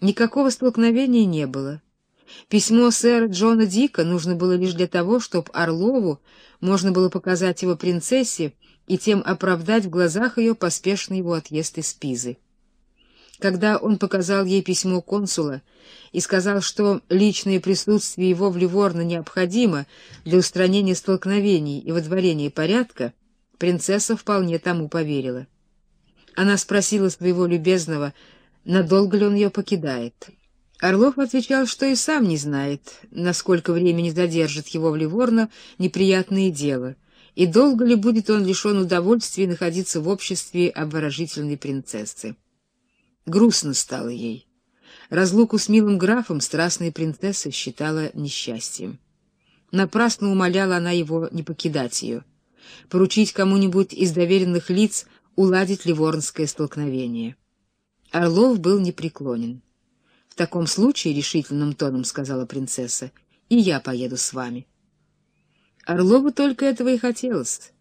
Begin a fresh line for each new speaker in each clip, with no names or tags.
Никакого столкновения не было. Письмо сэра Джона Дика нужно было лишь для того, чтобы Орлову можно было показать его принцессе и тем оправдать в глазах ее поспешный его отъезд из Пизы. Когда он показал ей письмо консула и сказал, что личное присутствие его в Ливорно необходимо для устранения столкновений и водворения порядка, принцесса вполне тому поверила. Она спросила своего любезного, надолго ли он ее покидает. Орлов отвечал, что и сам не знает, насколько времени задержит его в Ливорно неприятное дело, и долго ли будет он лишен удовольствия находиться в обществе обворожительной принцессы. Грустно стало ей. Разлуку с милым графом страстная принцесса считала несчастьем. Напрасно умоляла она его не покидать ее, поручить кому-нибудь из доверенных лиц уладить ливорнское столкновение. Орлов был непреклонен. В таком случае, решительным тоном сказала принцесса, и я поеду с вами. Орлову только этого и хотелось.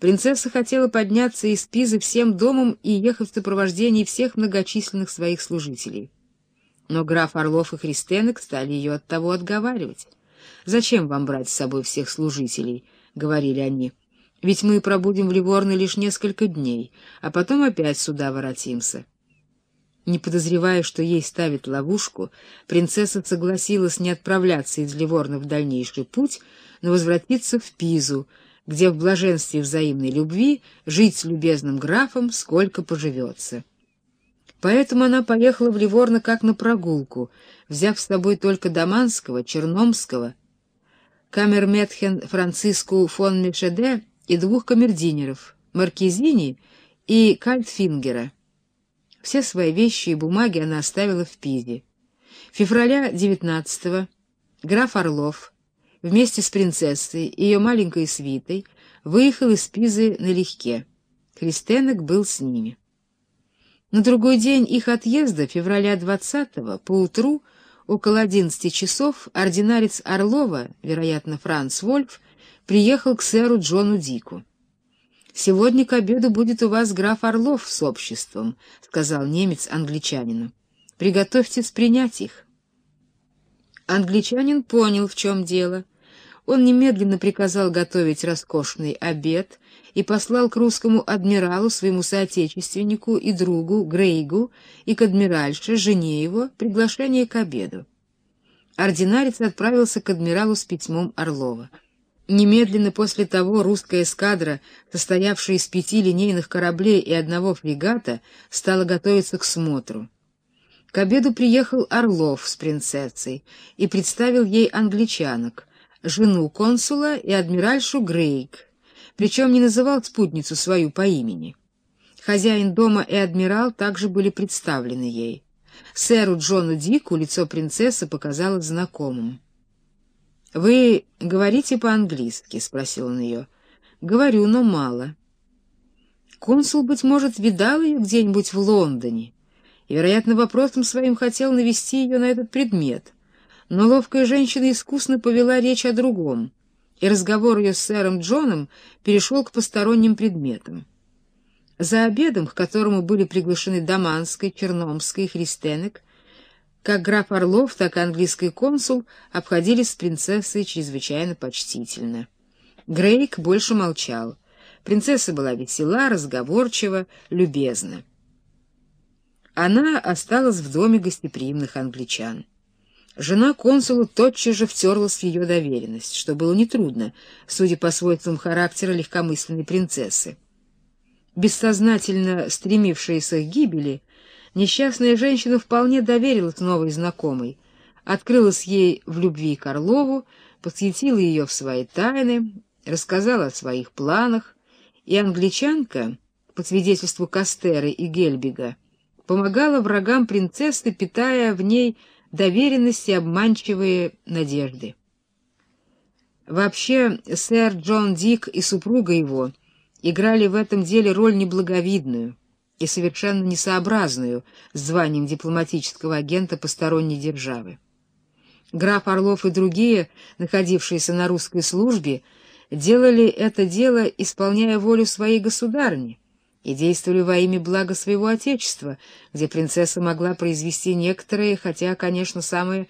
Принцесса хотела подняться из Пизы всем домом и ехать в сопровождении всех многочисленных своих служителей. Но граф Орлов и Христенок стали ее от того отговаривать. «Зачем вам брать с собой всех служителей?» — говорили они. «Ведь мы пробудем в Ливорно лишь несколько дней, а потом опять сюда воротимся». Не подозревая, что ей ставят ловушку, принцесса согласилась не отправляться из Ливорна в дальнейший путь, но возвратиться в Пизу, где в блаженстве взаимной любви жить с любезным графом сколько поживется. Поэтому она поехала в Ливорно как на прогулку, взяв с собой только Даманского, Черномского, камерметхен Франциску фон Мишеде и двух камердинеров, Маркизини и Кальтфингера. Все свои вещи и бумаги она оставила в Пизе. Февраля 19-го граф Орлов вместе с принцессой и ее маленькой свитой выехал из Пизы налегке. Христенок был с ними. На другой день их отъезда, февраля 20-го, поутру, около 11 часов, ординарец Орлова, вероятно, Франц Вольф, приехал к сэру Джону Дику. Сегодня к обеду будет у вас граф Орлов с обществом, сказал немец англичанину. Приготовьтесь принять их. Англичанин понял, в чем дело. Он немедленно приказал готовить роскошный обед и послал к русскому адмиралу, своему соотечественнику и другу Грейгу и к адмиральше, жене его, приглашение к обеду. Ординарец отправился к адмиралу с письмом Орлова. Немедленно после того русская эскадра, состоявшая из пяти линейных кораблей и одного фрегата, стала готовиться к смотру. К обеду приехал Орлов с принцессой и представил ей англичанок, жену консула и адмиральшу Грейг, причем не называл спутницу свою по имени. Хозяин дома и адмирал также были представлены ей. Сэру Джону Дику лицо принцессы показалось знакомым. Вы говорите по-английски, спросил он ее. Говорю, но мало. Консул быть может видал ее где-нибудь в Лондоне и, вероятно, вопросом своим хотел навести ее на этот предмет. Но ловкая женщина искусно повела речь о другом, и разговор ее с сэром Джоном перешел к посторонним предметам. За обедом, к которому были приглашены Даманской, Черномской и Христенек, как граф Орлов, так и английский консул обходились с принцессой чрезвычайно почтительно. Грейк больше молчал. Принцесса была весела, разговорчива, любезна. Она осталась в доме гостеприимных англичан. Жена консула тотчас же втерлась в ее доверенность, что было нетрудно, судя по свойствам характера легкомысленной принцессы. Бессознательно стремившаяся к гибели, Несчастная женщина вполне доверилась новой знакомой, открылась ей в любви к Орлову, посвятила ее в свои тайны, рассказала о своих планах, и англичанка, по свидетельству Кастеры и Гельбига, помогала врагам принцессы, питая в ней доверенность и обманчивые надежды. Вообще, сэр Джон Дик и супруга его играли в этом деле роль неблаговидную и совершенно несообразную с званием дипломатического агента посторонней державы. Граф Орлов и другие, находившиеся на русской службе, делали это дело, исполняя волю своей государни, и действовали во имя блага своего отечества, где принцесса могла произвести некоторые, хотя, конечно, самые